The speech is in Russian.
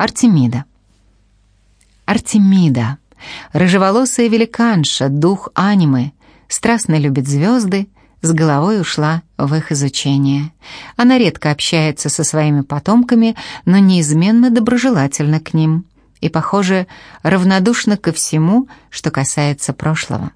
Артемида. Артемида. Рыжеволосая великанша, дух анимы, страстно любит звезды, с головой ушла в их изучение. Она редко общается со своими потомками, но неизменно доброжелательна к ним и, похоже, равнодушна ко всему, что касается прошлого.